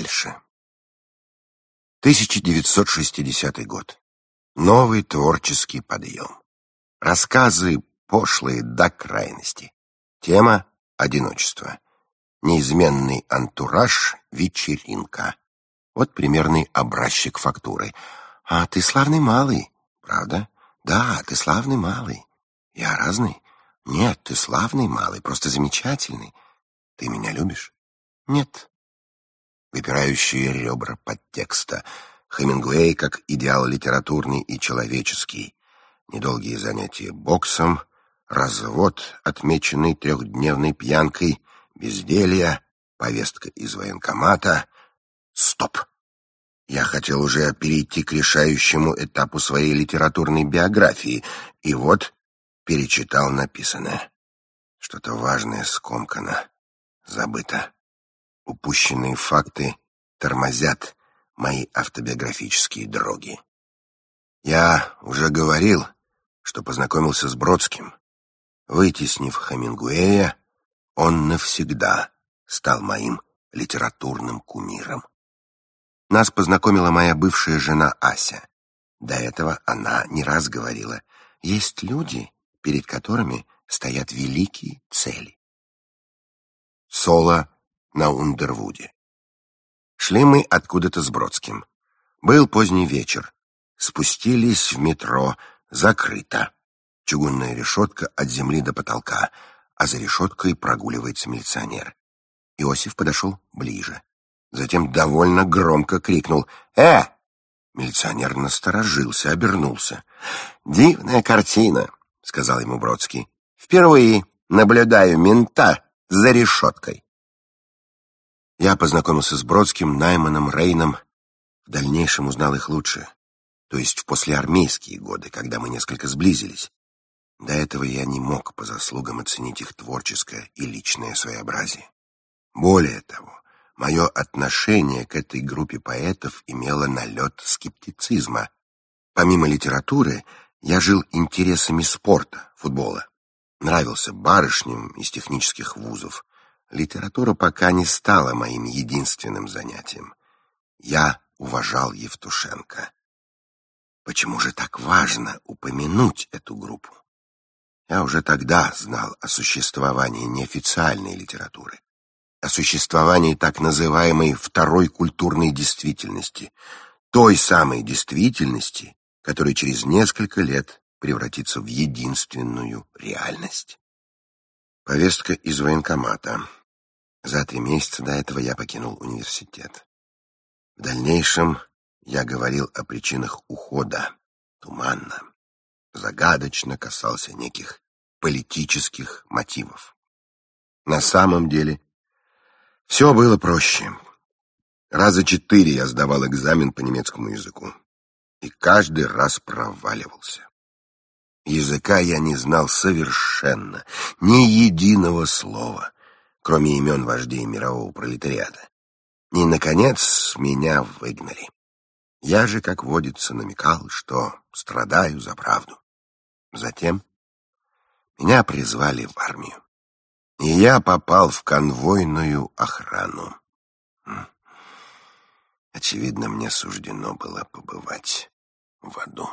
дальше. 1960 год. Новый творческий подъем. Рассказы пошлые до крайности. Тема — одиночество. Неизменный антураж — вечеринка. Вот примерный образчик фактуры. А ты славный малый, правда? Да, ты славный малый. Я разный? Нет, ты славный малый, просто замечательный. Ты меня любишь? Нет. Выпирающие ребра подтекста. Хемингуэй как идеал литературный и человеческий. Недолгие занятия боксом, развод, отмеченный трехдневной пьянкой, безделье, повестка из военкомата. Стоп! Я хотел уже перейти к решающему этапу своей литературной биографии, и вот перечитал написанное. Что-то важное скомкано, забыто. Упущенные факты тормозят мои автобиографические дороги. Я уже говорил, что познакомился с Бродским. Вытеснив Хемингуэя, он навсегда стал моим литературным кумиром. Нас познакомила моя бывшая жена Ася. До этого она не раз говорила, есть люди, перед которыми стоят великие цели. Соло на Ундервуде. Шли мы откуда-то с Бродским. Был поздний вечер. Спустились в метро. Закрыто. Чугунная решетка от земли до потолка, а за решеткой прогуливается милиционер. Иосиф подошел ближе. Затем довольно громко крикнул «Э!». Милиционер насторожился, обернулся. «Дивная картина», — сказал ему Бродский. «Впервые наблюдаю мента за решеткой». Я познакомился с Бродским, Найманом, Рейном. В дальнейшем узнал их лучше, то есть в послеармейские годы, когда мы несколько сблизились. До этого я не мог по заслугам оценить их творческое и личное своеобразие. Более того, мое отношение к этой группе поэтов имело налет скептицизма. Помимо литературы, я жил интересами спорта, футбола. Нравился барышням из технических вузов. Литература пока не стала моим единственным занятием. Я уважал Евтушенко. Почему же так важно упомянуть эту группу? Я уже тогда знал о существовании неофициальной литературы, о существовании так называемой второй культурной действительности, той самой действительности, которая через несколько лет превратится в единственную реальность. Повестка из военкомата. За три месяца до этого я покинул университет. В дальнейшем я говорил о причинах ухода, туманно, загадочно касался неких политических мотивов. На самом деле все было проще. Раза четыре я сдавал экзамен по немецкому языку и каждый раз проваливался. Языка я не знал совершенно, ни единого слова — кроме имен вождей мирового пролетариата. И, наконец, меня выгнали. Я же, как водится, намекал, что страдаю за правду. Затем меня призвали в армию. И я попал в конвойную охрану. Очевидно, мне суждено было побывать в аду.